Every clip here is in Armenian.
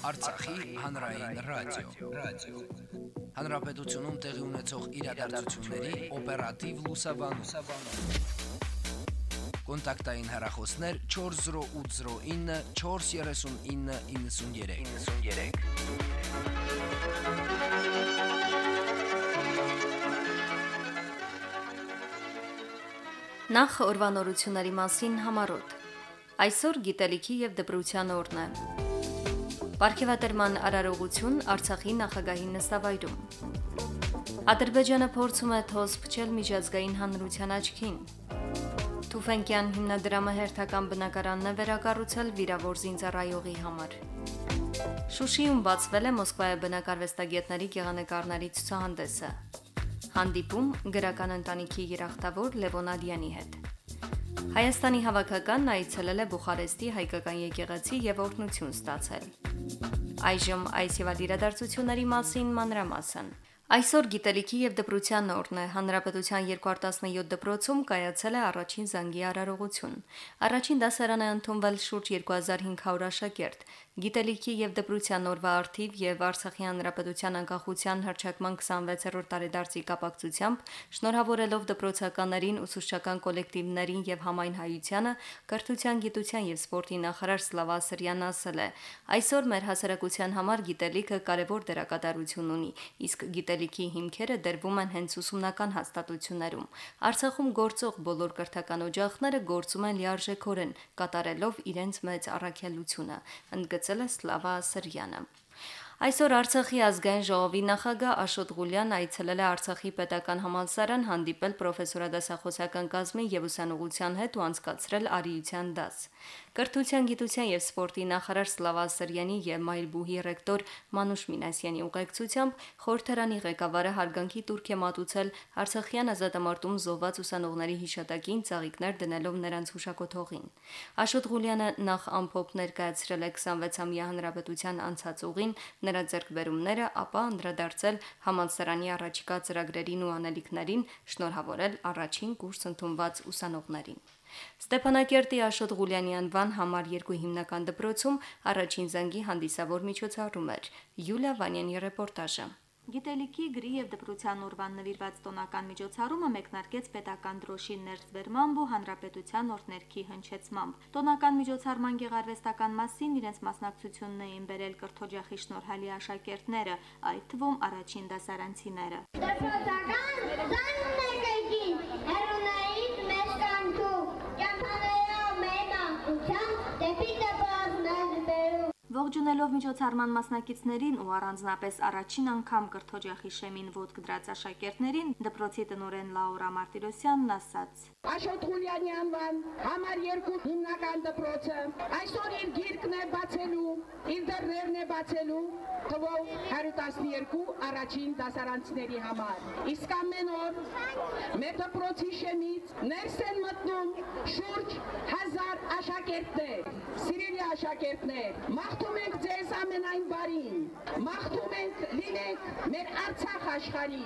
Արցախի հանրային ռադիո, ռադիո։ Հանրապետությունում տեղի ունեցող իրադարձությունների օպերատիվ լուսաբանում։ Կոնտակտային հեռախոսներ 40809 43993։ 93 Նախ օրվանորությունների մասին համարոտ։ Այսօր գիտելիքի եւ դպրության օրն է։ Պարքեվատրման արարողություն Արցախի նախագահի նստավայրում։ Ադրբեջանը փորձում է թոզ փչել միջազգային հանրության աչքին։ Թուֆենկյան հիմնադրամը հերթական բնակարանն է վերակառուցել վիրավոր զինծառայողի համար։ Շուշիում բացվել է Մոսկվայի բնակարվեստագետների գեղանկարների ցուցահանդեսը հանդիպում գրական ընտանիքի երախտավոր Լևոնադյանի հետ։ Հայաստանի հավաքականն այցելել է Բուխարեստի հայկական եկեղեցի եւ օրհնություն ստացել։ Այժմ այս եւ այլ իրադարձությունների մասին մանրամասն։ Այսօր գիտելիքի եւ դպրության օրն է։ Հանրապետության 217 դպրոցում կայացել է առաջին զանգի արարողություն։ Առաջին դասարանը ընդունվել շուրջ 2500 աշակերտ։ Գիտելիքի եւ դպրության օրվա արթիվ եւ Արցախի հանրապետության անկախության հռչակման 26-րդ տարեդարձի կապակցությամբ շնորհավորելով դպրոցականներին, ուսուցչական կոլեկտիվներին եւ համայն հայությանը, կրթության, գիտության եւ սպորտի նախարար Սլավա Սրյանն ասել է. այսօր մեր հասարակության համար գիտելիքը կարևոր դերակատարություն ունի, իսկ գիտելիքի հիմքերը դրվում են հենց ուսումնական հաստատություններում։ Արցախում գործող բոլոր կրթական օջախները գործում են լիարժեքորեն, կատարելով իրենց մեծ առաքելությունը։ Ընդգծել է Սլավա Սրյանը։ Այսօր Արցախի ազգային ժողովի նախագահ Աշոտ Ղուլյանը այցելել է Արցախի պետական համալսարան հանդիպել պրոֆեսորադասախոսական կազմի եւ ուսանողության հետ ու անցկացրել արիության դաս։ Կրթության, գիտության եւ սպորտի նախարար Սլավա Սարյանի եւ Մայրբուհի ռեկտոր Մանուշ Մինասյանի ուղեկցությամբ խորհրդարանի ղեկավարը հարգանքի турք է մատուցել Արցախյան ազատամարտում զոհված ուսանողների հիշատակին ծաղիկներ դնելով նրանց հուշակոթողին։ Աշոտ Ղուլյանը նախ ամփոփ ներկայացրել է 26-ամյա հանրապետության անցած ուղին նրա ձեռքբերումները, ապա անդրադարձել համալսարանի առաջիկա ծրագրերին ու անելիքներին, շնորհավորել առաջին կուրս ընդունված ուսանողներին։ Ստեփանակերտի Աշոտ Ղուլյանի անվան համար 2 հիմնական դպրոցում առաջին զանգի հանդիսավոր միջոցառում էր։ Յուլիա Վանյանի ռեպորտաժը։ Գիտելիքի, գրի եւ դպրության օրվան նվիրված տոնական միջոցառումը մեկնարկեց պետական դրոշի ներծվերմամբ ու հանրապետության օրներքի հնչեցմամբ։ Տոնական միջոցառման գեղարվեստական մասին իրենց մասնակցությունն էին բերել կրթօջախի շնորհալի աշակերտները, այդ թվում առաջին դասարանցիները։ Դպրոցական Ողջունելով միջոցառման մասնակիցներին ու առանձնապես առաջին անգամ կրթօջախի շեմին ոտք դրած աշակերտներին դպրոցի տնօրեն Լաուրա Մարտիրոսյանն ասաց. Աշոտ Ղուլյանի անվան համար երկու հիմնական դպրոցը այսօր իր գիրկն է բացելու, իր դռներն է բացելու թվով 112 առաջին դասարանցիների համար։ Իսկ ամեն օր մեր դպրոցի շեմից ներս են մտնում շուրջ 1000 աշակերտներ, սիրելի աշակերտներ, մաղթում ենք ձեզ ամենայն բարին, մաղթում ենք լինենք մեր Արցախ աշխարհի,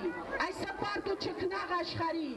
այս սպարտ ու ճկնաղ աշխարհի,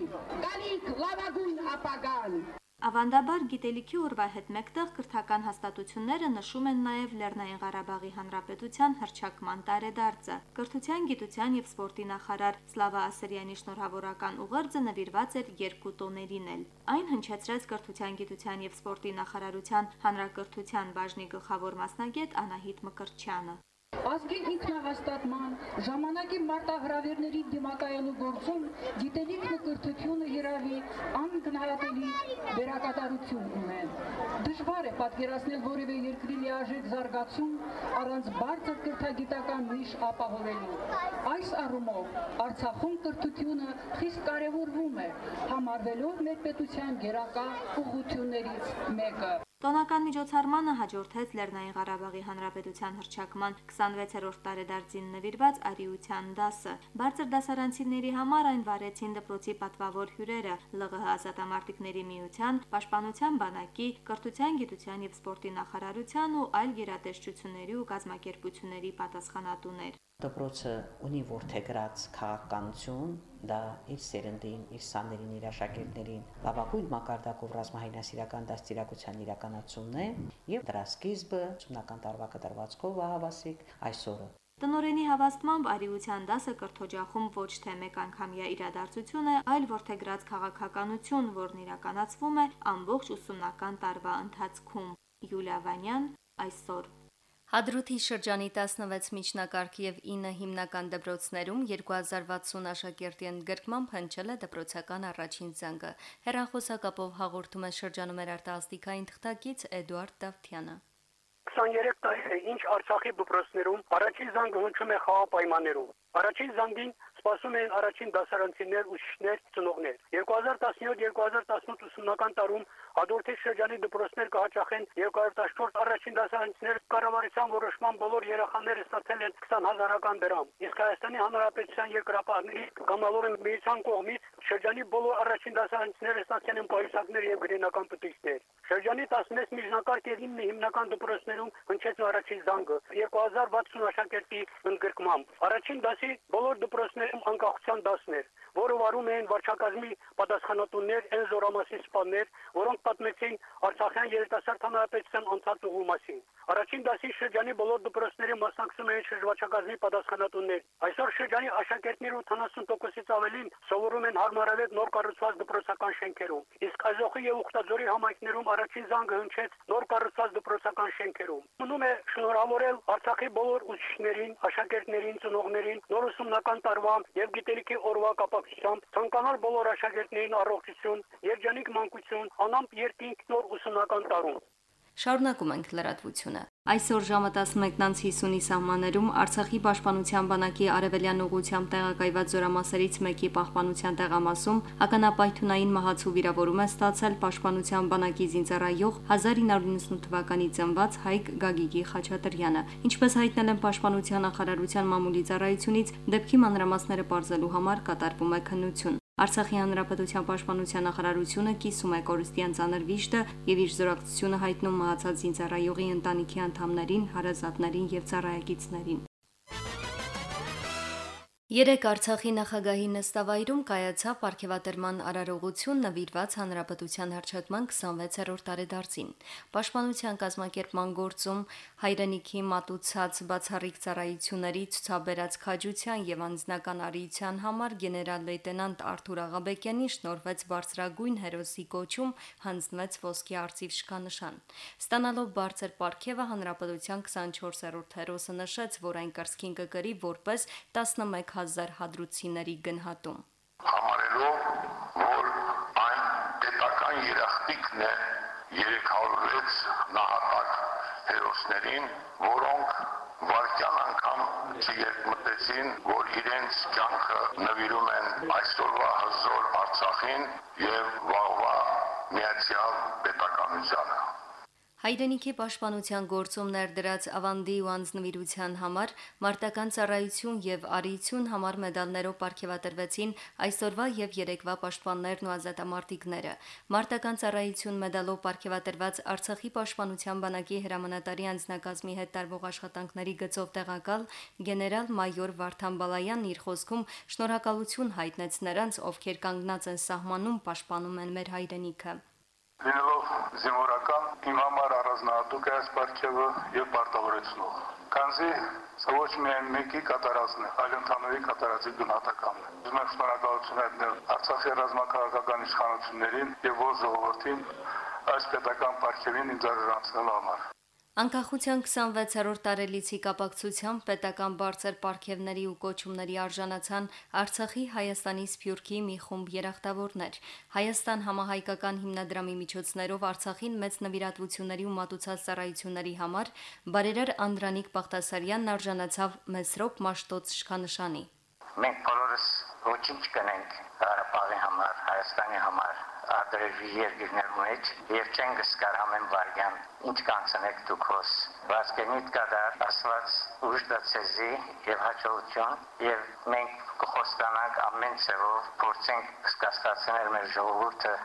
գալիք լավագույն ապագան։ Ավանդաբար գիտելիքի օրվա հետ մեկտեղ կրթական հաստատությունները նշում են նաև Լեռնային Ղարաբաղի Հանրապետության հրճակման տարեդարձը։ Կրթության, գիտության եւ սպորտի նախարար Սլավա Ասրյանի շնորհավորական ուղերձը նվիրված էր երկու տոներին էլ։ Այն հնչեցրեց Կրթության, գիտության եւ սպորտի նախարարության հանրակրթության բաժնի գլխավոր մասնագետ Անահիտ Մկրտչյանը։ Ազգի ինքնահաստատման ժամանակի մարտահրավերների դիմակայելու գործում գիտելիքն ու կրթությունը երավի անգնահատելի դերակատարություն ունեն։ Դժվար է պատկերացնել որևէ երկրի լիարժեք զարգացում առանց բարձր կրթագիտական նիշ ապահովելու։ Այս առումով Արցախում կրթությունը խիստ կարևորվում է, համարվելով մեր պետության գերակա ուղղություններից մեկը։ Տոնական միջոցառմանը հաջորդեց Լեռնային Ղարաբաղի Հանրապետության հռչակման 26-րդ տարեդարձին նվիրված արիության դասը։ Բարձր դասարանցիների համար այն վարեցին դպրոցի պատվավոր հյուրերը ԼՂՀ ազատամարտիկների միության, Պաշտպանության բանակի, Կրթության, գիտության եւ սպորտի նախարարության ու այլ գերատեսչությունների ու կազմակերպությունների պատասխանատուներ։ Դպրոցը ունի որթեգրած քաղաքականություն, դա իր սերնդին, իր սաներին, իր աշակերտներին լավագույն մակարդակով ռազմահայնասիրական դաստիարակության իրականացումն է եւ դրա սկիզբը ուսումնական տարվա կտրվածքով ահավասիկ այսօրը Տնորենի հավաստմամբ արիության դասը կրթօջախում ոչ թե մեկ անգամյա իրադարձություն է, այլ որթեգրած քաղաքականություն, որն իրականացվում է ամբողջ ուսումնական տարվա ընթացքում։ Յուլիա Վանյան այսօր Հադրութի շրջանի 16 միջնակարգ եւ 9 հիմնական դպրոցներում 2060 աշակերտի ընդգրկմամբ հնչել է դպրոցական առաջին զանգը։ Հերախոսակապով հաղորդում է շրջանում էր արտասթիկային թղթակից Էդուարդ Դավթյանը։ 23 տարի է ինչ Արցախի դպրոցներում առաջին զանգը հնչում է խաղապայմաններում։ Առաջին զանգին սպասում էին առաջին դասարանցիներ, ուսուցիչներ, ծնողներ։ 2017-2018 ուսումնական տարում Հադրութի շրջանի դպրոցներ կհաճախեն 214 առաջին դասարանցիներ կառավարության որոշման բոլոր երեխաները ստացել են 20000-ական դրամ։ Իսկ Հայաստանի Հանրապետության երկրապահների կամալորեն միության կողմից շրջանի բոլոր առաջին դասարանցիները ստացել են պայուսակներ եւ գրենական պտույտներ։ Շրջանի 16 միջնակարգ եւ 9 հիմնական դպրոցներում հնչեց առաջին զանգը 2060 աշակերտի ընդգրկմամբ։ Առաջին դասի բոլոր դպրոցներում անկախության դասներ, որը վարում էին վարչակազմի պատասխանատուներ, այն զորամասի սպաներ, որոնք պատմեցին Արցախյան երիտասարդ հանրապետության անցած ուղու մասին։ Առաջին դասի շրջանի բոլոր դպրոցների մասնակցում էին շրջվաճակազմի պատասխանատուներ։ Այսօր շրջանի աշակերտները 80%-ից ավելին սովորում են հարմարավետ նոր կառուցված դպրոցական շենքերում։ Իսկ Ազոխի եւ Ուխտաձորի համայնքներում առաջին զանգը հնչեց նոր կառուցված դպրոցական շենքերում։ Մնում է շնորհավորել Արցախի բոլոր ուսուցիչներին, աշակերտներին, ծնողներին նոր ուսումնական տարվա եւ գիտելիքի օրվա կապակցությամբ ցանկանալ բոլոր աշակերտներին առողջություն, երջանիկ մանկություն, անամպ երկինք նոր ուսումնական տարում։ Շարունակում ենք լրատվությունը։ Այսօր ժամը 11:50-ի սահմաններում Արցախի պաշտպանության բանակի արևելյան ուղությամբ տեղակայված զորամասերից մեկի պահպանության տեղամասում ականապայթունային մահացու վիրավորում է ստացել պաշտպանության բանակի զինծառայող 1998 թվականի ծնված Հայկ Գագիկի Խաչատրյանը։ Ինչպես հայտնել են պաշտպանության նախարարության մամուլի ծառայությունից, դեպքի մանրամասները բարձելու համար կատարվում է քննություն։ Արցախի հանրապետության պաշտպանության նախարարությունը կիսում է կորստյան ցաներ վիշտը եւ իր զորակցությունը հայտնում մահացած զինծառայողի ընտանիքի անդամներին, հարազատներին եւ ծառայագիցներին։ Երեք Արցախի նախագահի նստավայրում կայացավ ապարքեվատրման արարողություն նվիրված հանրապետության հռչակման 26-րդ տարեդարձին։ Պաշտպանության կազմակերպման գործում հայրենիքի մատուցած բացառիկ ծառայությունների ցուցաբերած քաջության եւ անձնական արիության համար գեներալ լեյտենանտ Արթուր Աղաբեկյանին շնորհվեց բարձրագույն հերոսի կոչում հանձնվեց ոսկի արծիվ շքանշան։ Ստանալով բարձր ապարքեվը հանրապետության 24-րդ հերոսը նշեց, որ այն կրսկին կգրի որպես 11 1000 հադրուցիների գնահատում։ Համարելով, որ այն պետական երախտիկն է 306 նահատակ հերոսներին, որոնք վարկյան անգամ չերմտեցին, որ իրենց կյանքը նվիրում են այսօրվա հզոր Արցախին եւ վաղվա միացյալ պետականությանը։ Հայրենիքի պաշտպանության գործում ներդրած ավանդի ու անձնվիրության համար մարտական ծառայություն եւ արիություն համար մեդալներով ապարգևատրվեցին այսօրվա եւ երեկվա պաշտպաններն ու ազատամարտիկները։ Մարտական ծառայություն մեդալով ապարգևատրված Արցախի պաշտպանության բանակի հրամանատարի անձնակազմի հետ տարվող աշխատանքների գծով տեղակալ գեներալ մայոր Վարդան Բալայանն իր խոսքում շնորհակալություն հայտնեց նրանց, ովքեր կանգնած են սահմանում պաշտպանում են մեր հայրենիքը։ Լինելով զինվորական, իմ համար առանձնահատուկ է այս պարգևը եւ պարտավորեցնող։ Քանզի սա ոչ միայն մեկի կատարածն է, այլ ընդհանուրի կատարածի գնահատականն է։ Ուզում եմ շնորհակալություն հայտնել Արցախի ռազմաքաղաքական իշխանություններին եւ ողջ ժողովրդին այս պետական պարգևին ինձ արժանացնելու համար։ Անկախության 26-րդ տարելիցի կապակցությամբ պետական բարձր պարգևների ու կոչումների արժանացան Արցախի, Հայաստանի, Սփյուռքի մի խումբ երախտավորներ։ Հայաստան համահայկական հիմնադրամի միջոցներով Արցախին մեծ նվիրատվությունների ու մատուցած ծառայությունների համար բարերար Անդրանիկ Պախտասարյանն արժանացավ Մեսրոպ Մաշտոց շքանշանի։ Մենք բոլորս ոչինչ կնենք Ղարաբաղի համար, Հայաստանի համար, ադրեժի երկիրներ մեջ եւ չեն գսկար ամեն վարյան ինչ կանցնեք դուք հոս վասկենիտ կադար ասված ուժ դացեզի եւ հաջողություն եւ մենք կխոստանանք ամեն ծևով փորձենք սկսկացնել մեր ժողովուրդը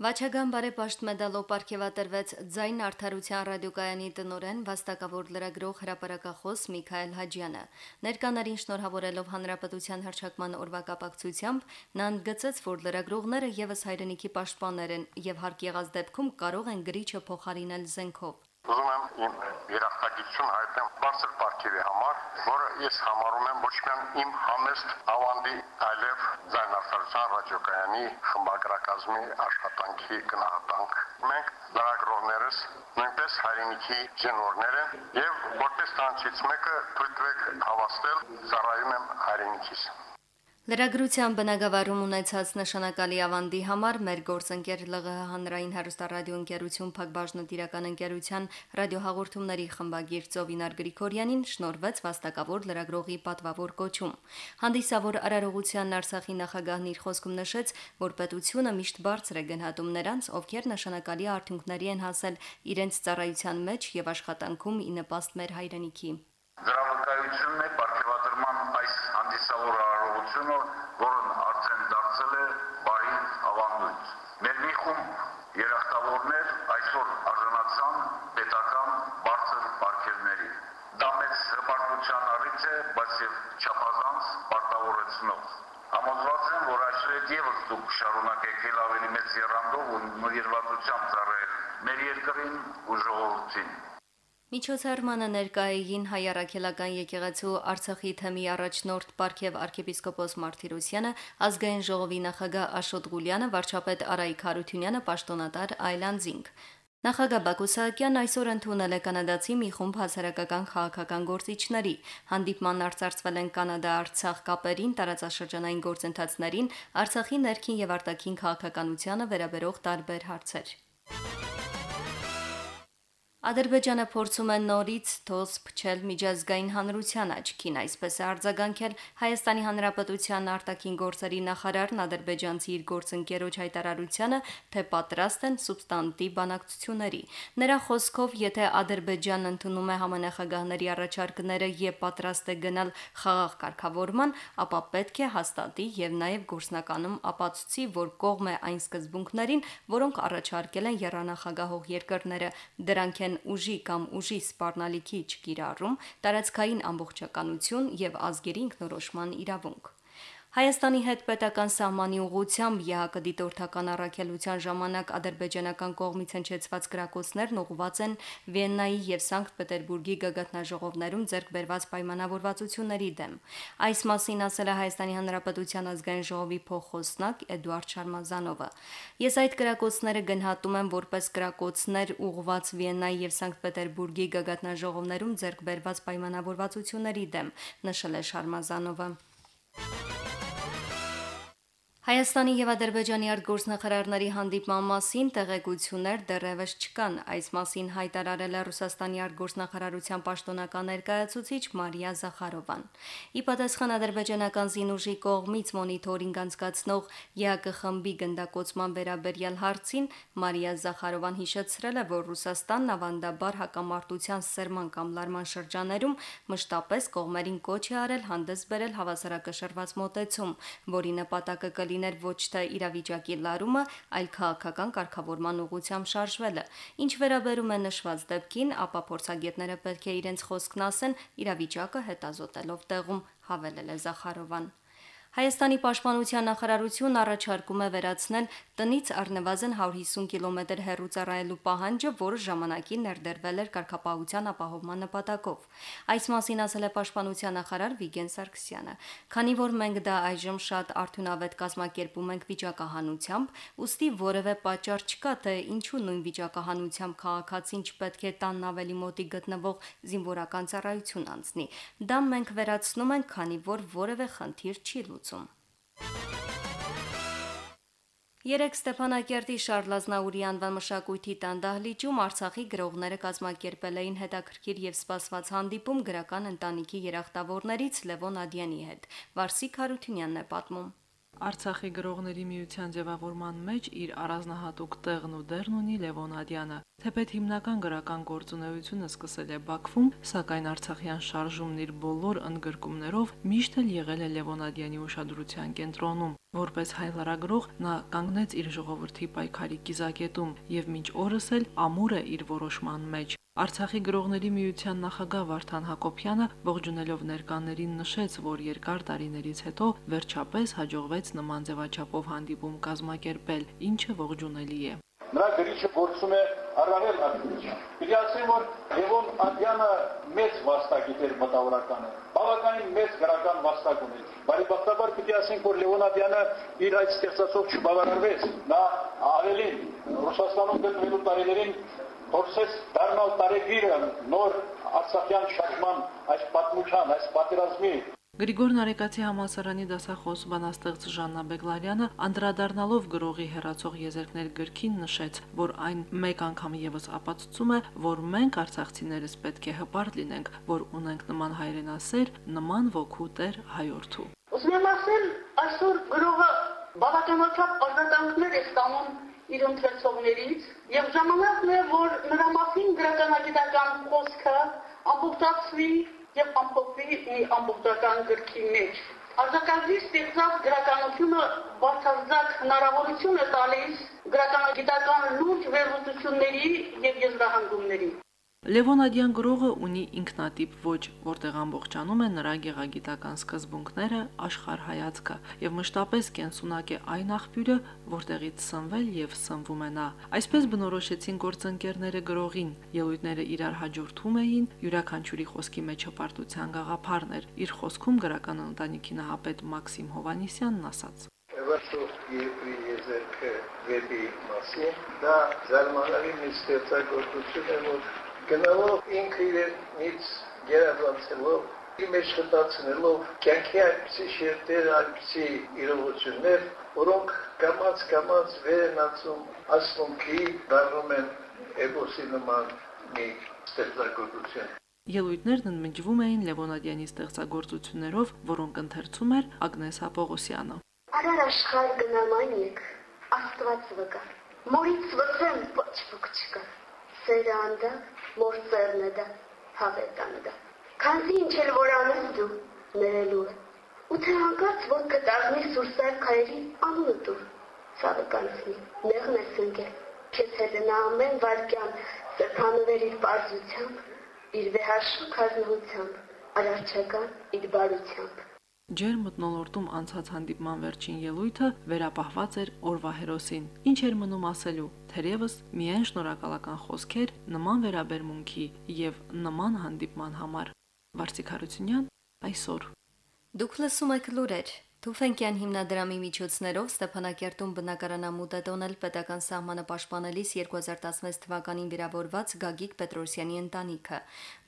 Վաչագան բարեպաշտ մեդալով ապարգևատրվեց Ձայն արդարության ռադիոկայանի տնորեն վաստակավոր լրագրող հրապարակախոս Միքայել Հաջյանը։ Ներկաներին շնորհավորելով հանրապետության հրճակման օրվա կապակցությամբ նա ընդգծեց, որ լրագրողները եւս հայրենիքի պաշտպաններ են եւ հարկ եղած դեպքում կարող են գրիչը փոխարինել զենքով։ Ուզում եմ իմ երախտագիտություն հայտնել բարձր պարգևի համար, որը ես համարում եմ ոչ միայն իմ համեստ ավանդի, այլև ձայնարդարության ռադիոկայանի խմբագրակազմի աշխատանքի գնահատանք։ Մենք լրագրողներս նույնպես հայրենիքի ժենորներ են եւ որպես տանջից մեկը թույլ տվեք հավաստել ծառայում եմ հայրենիքիս։ Լրագրության բնագավառում ունեցած նշանակալի ավանդի համար մեր գործընկեր ԼՂՀ հանրային հեռուստարադիո ընկերություն Փակbaşնտիրական ընկերության ռադիոհաղորդումների խմբագիր Ծովինար Գրիգորյանին շնորհվեց վաստակավոր լրագրողի պատվավոր կոչում։ Հանդիսավոր արարողության Արցախի նախագահն իր խոսքում նշեց, որ պետությունը միշտ բարձր է գնահատում նրանց, ովքեր նշանակալի արդյունքների են հասել իրենց ծառայության մեջ եւ աշխատանքում ի նպաստ մեր հայրենիքի։ Դրա վկայությունն է ապարգևատրման այս հանդիսավոր արարողությունը, որն արդեն դարձել է բարի ավանդույթ։ Մեր մի խումբ երախտավորներ այսօր արժանացան պետական բարձր պարգևների։ Դա մեծ հպարտության առիթ է, բայց եւ չափազանց պարտավորեցնող։ Համոզված եմ, որ այսուհետ եւս դուք շարունակեք ել ավելի մեծ երանդով ու նվիրվածությամբ ծառայել մեր երկրին ու ժողովրդին։ Միջոցառմանը ներկայային հայ առաքելական եկեղեցու Արցախի թեմի առաջնորդ Պարքև arczepiskopos Մարտիրոսյանը, ազգային ժողովի նախագահ Աշոտ Գուլյանը, վարչապետ Արայիկ Հարությունյանը, պաշտոնատար Այլանդզինգ։ Նախագահ Բակո Սահակյանն այսօր ընդունել է կանադացի մի խումբ հասարակական քաղաքական գործիչների։ Հանդիպման արծարծվել են Կանադա-Արցախ կապերին, տարածաշրջանային գործընթացներին, Արցախի ներքին եւ արտաքին քաղաքականությանը վերաբերող տարբեր հարցեր։ Ադրբեջանը փորձում է նորից թոս փչել միջազգային հանրության աչքին, այսպես է արձագանքել Հայաստանի Հանրապետության արտաքին գործերի նախարարն ադրբեջանցի իր գործընկերոջ հայտարարությանը, թե պատրաստ են սուբստանտի բանակցությունների։ Նրա խոսքով, եթե Ադրբեջանն ընդունում է համանախագահների առաջարկները եւ պատրաստ է գնալ խաղաղ կարգավորման, ապա պետք է հաստատի եւ նաեւ գործնականում ապացուցի, որ կողմ է այն սկզբունքներին, որոնք առաջարկել են երանախագահող երկրները։ Դրանք են ուժի կամ ուժի սպառնալիքի չկիրառում, տարածքային ամբողջականություն եւ ազգերի ինքնորոշման իրավունք։ Հայաստանի հետ պետական սահմանի ուղությամբ ԵԱԿ դիտորդական առաքելության ժամանակ ադրբեջանական կողմից հնչեցված գրակոչներն ուղղված են Վիեննայի եւ Սանկտ Պետերբուրգի գագաթնաժողովներում ձեռք բերված պայմանավորվածությունների դեմ։ Այս մասին ասել է Հայաստանի Հանրապետության ազգային ժողովի փոխոսնակ Էդուարդ Շարմազանովը։ Ես այդ գրակոչները գնահատում եմ որպես գրակոչներ ուղղված Վիեննայի եւ Սանկտ Պետերբուրգի գագաթնաժողովներում ձեռք բերված պայմանավորվածությունների դեմ, նշել է Շարմազանովը։ Հայաստանի եւ Ադրբեջանի արտգործնախարարների հանդիպման մասին տեղեկություններ դեռևս չկան։ Այս մասին հայտարարել է Ռուսաստանի արտգործնախարարության պաշտոնական ներկայացուցիչ Մարիա Զախարովան։ Ի պատասխան ադրբեջանական զինուժի կողմից մոնիթորինգ անցկացնող ԵԱԿ խմբի գնդակոծման վերաբերյալ հարցին Մարիա Զախարովան հիշեցրել է, որ Ռուսաստանն ավանդաբար հակամարտության սերման կամ լարման շրջաներում մշտապես կողմերին կոչ է արել հանդես բերել հավասարակշռված մոտեցում, որի նպատակը լիներ ոչ թե իրավիճակի լարումը, այլ քաղաքական կարգավորման ուղղությամբ շարժվելը։ Ինչ վերաբերում է նշված դեպքին, ապա փորձագետները պետք է իրենց խոսքն ասեն իրավիճակը հետազոտելով տեղում, հավելել է Զախարովան։ Հայաստանի պաշտպանության նախարարությունն առաջարկում է վերացնել տնից առնվազն 150 կիլոմետր հեռու ծառայելու պահանջը, որը ժամանակին ներդրվել էր կարգապահության ապահովման նպատակով։ Այս մասին ասել է պաշտպանության նախարար Վիգեն Սարգսյանը։ Քանի որ մենք դա այժմ շատ արդյունավետ կազմակերպում ենք վիճակահանությամբ, ուստի որևէ պատճառ չկա, թե ինչու նույն վիճակահանությամբ քաղաքացին չպետք է տանն ավելի մոտի գտնվող զինվորական ծառայություն անցնի։ Դա մենք վերացնում ենք, քանի որ որևէ խնդիր չի լուծում լուծում։ Երեք Ստեփանակերտի Շարլ Ազնաուրի անվան մշակույթի տան դահլիճում Արցախի գրողները կազմակերպել էին հետաքրքիր եւ սպասված հանդիպում գրական ընտանիքի երախտավորներից Լևոն Ադյանի հետ։ Վարսիկ Հարությունյանն է պատմում։ Արցախի գրողների միության ձևավորման մեջ իր առանձնահատուկ տեղն ու դերն ունի Լևոն Ադյանը։ Թեպետ հիմնական գրական գործունեությունը սկսել է Բաքվում, սակայն Արցախյան շարժումն իր բոլոր ընդգրկումներով միշտ էլ եղել է Լևոն Ադյանի ուշադրության կենտրոնում։ Որպես հայ լրագրող նա կանգնեց իր ժողովրդի պայքարի կիզակետում եւ մինչ օրս էլ ամուր է իր որոշման մեջ։ Արցախի գրողների միության նախագահ Վարդան Հակոբյանը ողջունելով ներկաներին նշեց, որ երկար տարիներից հետո վերջապես հաջողվեց նման ձևաչափով հանդիպում կազմակերպել, ինչը ողջունելի է։ Նրա գրիչը գործում է առավել ակտիվությամբ։ Պիտի ասեմ, որ Լևոն Անդյանը մեծ վաստակիտ էր մտավորականը։ Բավականին մեծ գրական վաստակ ուներ։ Բարեբախտաբար պիտի ասենք, որ Լևոն Անդյանը իր այդ ստեղծածով չբավարարվեց։ Նա ավելին Ռուսաստանում գտնվելու տարիներին փորձեց դառնալ տարեգիրը նոր Արցախյան շարժման այս պատմության, այս պատերազմի Գրիգոր Նարեկացի համասարանի դասախոս բանաստեղծ Ժաննա Բեգլարյանը անդրադառնալով գրողի հերացող եզերքներ գրքին նշեց, որ այն մեկ անգամ եւս ապացուցում է, որ մենք արցախցիներս պետք է հպարտ լինենք, որ ունենք նման հայրենասեր, նման ոգու տեր հայորդու։ Ուզում եմ ասել, այսօր գրողը բավականաչափ ազատանքներ է ստանում իր ընթերցողներից եւ ժամանակն է որ նրա մասին գրականագիտական խոսքը ամբողջացվի եւ ամփոփվի մի ամբողջական գրքի մեջ Արձակազի ստեղծած գրականությունը բացարձակ հնարավորություն է տալիս գրականագիտական լուրջ վերլուծությունների եւ եզրահանգումների Լևոն Ադյան գրողը ունի ինքնատիպ ոճ, որտեղ ամբողջանում է նրա գեղագիտական սկզբունքները, աշխարհայացքը եւ մշտապես կենսունակ է այն աղբյուրը, որտեղից սնվել եւ սնվում է նա։ Այսպես բնորոշեցին գործընկերները գրողին, ելույթները իրար հաջորդում էին, յուրաքանչյուրի խոսքի մեջ հպարտության գաղափարներ։ Իր խոսքում գրական ընտանիքի նահապետ Մաքսիմ Հովանիսյանն ասաց. Վաշով երկրի եզերքը վեպի մասին, դա զարմանալի մի ստեղծագործություն է, որ գնալով ինքը իրենից գերազանցելով իր մեջ խտացնելով կյանքի այնպիսի շերտեր, այնպիսի իրողություններ, որոնք կամած կամած վեր են ածում ասմունքի, դառնում են էպոսի նման մի ստեղծագործություն։ Ելույթներն ընդմիջվում էին Լևոնադյանի ստեղծագործություններով, որոնք ընթերցում էր Ագնես Հապողոսյանը։ Արար աշխարհ գնաման եք, Աստված վկա։ Մորից վծեմ ոչ ոք չկա։ Սերանդա մորցերն է դա, հավետանը դա։ Քանզի ինչ էլ որ անես դու, ներելու է։ Ու թե հանկարծ որ կտաղնի սուրսայր քայրի անունը դուր, ցավը կանցնի, նեղն է սնկել։ Քեզ հետ նա ամեն վարկյան սրբանվեր իր պարզությամբ, իր վեհաշուկ հազնվությամբ, արարչական իր բարությամբ։ Ջեր մտնոլորտում անցած հանդիպման վերջին ելույթը վերապահված էր օրվա հերոսին։ Ինչ էր մնում ասելու, թերևս միայն շնորհակալական խոսքեր նման վերաբերմունքի եւ նման հանդիպման համար։ Վարսիկ Հարությունյան այսօր Դուք լսում եք լուրեր Թուֆենկյան հիմնադրամի միջոցներով Ստեփանակերտում բնակարանամուտ է տոնել պետական սահմանը պաշտպանելիս 2016 թվականին վիրավորված Գագիկ Պետրոսյանի ընտանիքը։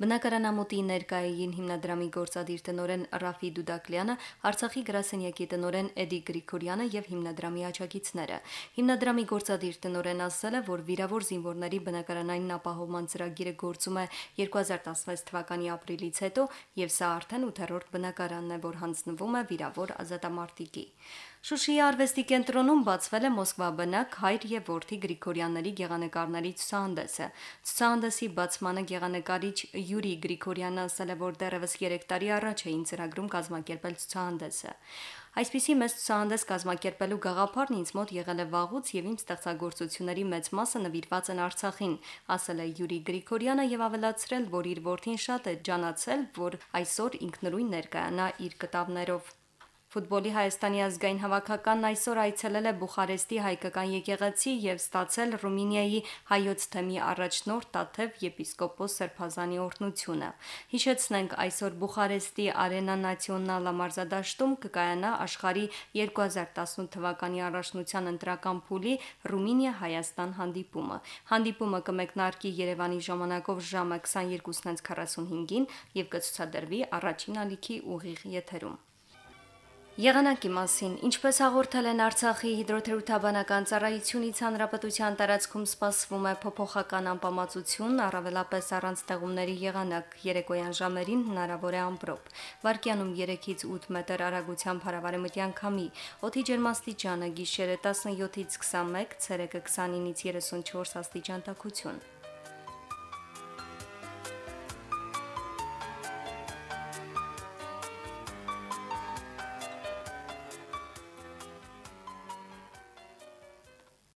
Բնակարանամուտի ներկայային հիմնադրամի գործադիր տնորեն Ռաֆի Դուդակլյանը, Արցախի գրասենյակի տնորեն Էդի Գրիգորյանը եւ հիմնադրամի աջակիցները։ Հիմնադրամի գործադիր տնորեն ասել է, որ վիրավոր զինվորների բնակարանային ապահովման ծրագիրը գործում է 2016 թվականի ապրիլից հետո եւ սա արդեն 8-րդ բնակարանն է, որ հանձնվում է վիրավոր ազատ ազատամարտիկի։ Շուշիի արվեստի կենտրոնում բացվել է Մոսկվա բնակ հայր եւ որդի Գրիգորյանների գեղանկարների ցուցահանդեսը։ Ցուցահանդեսի բացմանը գեղանկարիչ Յուրի Գրիգորյանը ասել է, որ դեռևս 3 տարի առաջ էին ծրագրում կազմակերպել ցուցահանդեսը։ Այսպիսի մեծ ցուցահանդես կազմակերպելու գաղափարն ինձ մոտ եղել է վաղուց եւ իմ ստեղծագործությունների մեծ մասը նվիրված են Արցախին, ասել է Յուրի Գրիգորյանը եւ ավելացրել, որ իր որդին շատ է ջանացել, որ այսօր ինքնուրույն ներկայանա իր կտավներով։ Ֆուտբոլի Հայաստանի ազգային հավաքականն այսօր այցելել է Բուխարեստի հայկական եկեղեցի եւ ստացել Ռումինիայի հայոց թեմի առաջնորդ Տաթև եպիսկոպոս Սրբազանի օրհնությունը։ Հիշեցնենք, այսօր Բուխարեստի Արենա Նացիոնալ ամարզադաշտում կկայանա աշխարհի 2018 թվականի առաջնության ընտրական փուլի Ռումինիա-Հայաստան հանդիպումը։ Հանդիպումը կմեկնարկի Երևանի ժամանակով ժամը 22:45-ին եւ կցուցադրվի առաջին ալիքի ուղիղ եթերում։ Եղանակի մասին, ինչպես հաղորդել են Արցախի հիդրոթերապևտաբանական ծառայությունից հանրապետության տարածքում սպասվում է փոփոխական անպամացություն, առավելապես առանց տեղումների եղանակ, երեկոյան ժամերին հնարավոր է ամպրոպ։ Վարկյանում 3-ից 8 մետր արագությամբ հարավարեմտյան քամի, օդի ջերմաստիճանը գիշերը 17-ից 21, ցերեկը 29-ից 34 աստիճան տաքություն։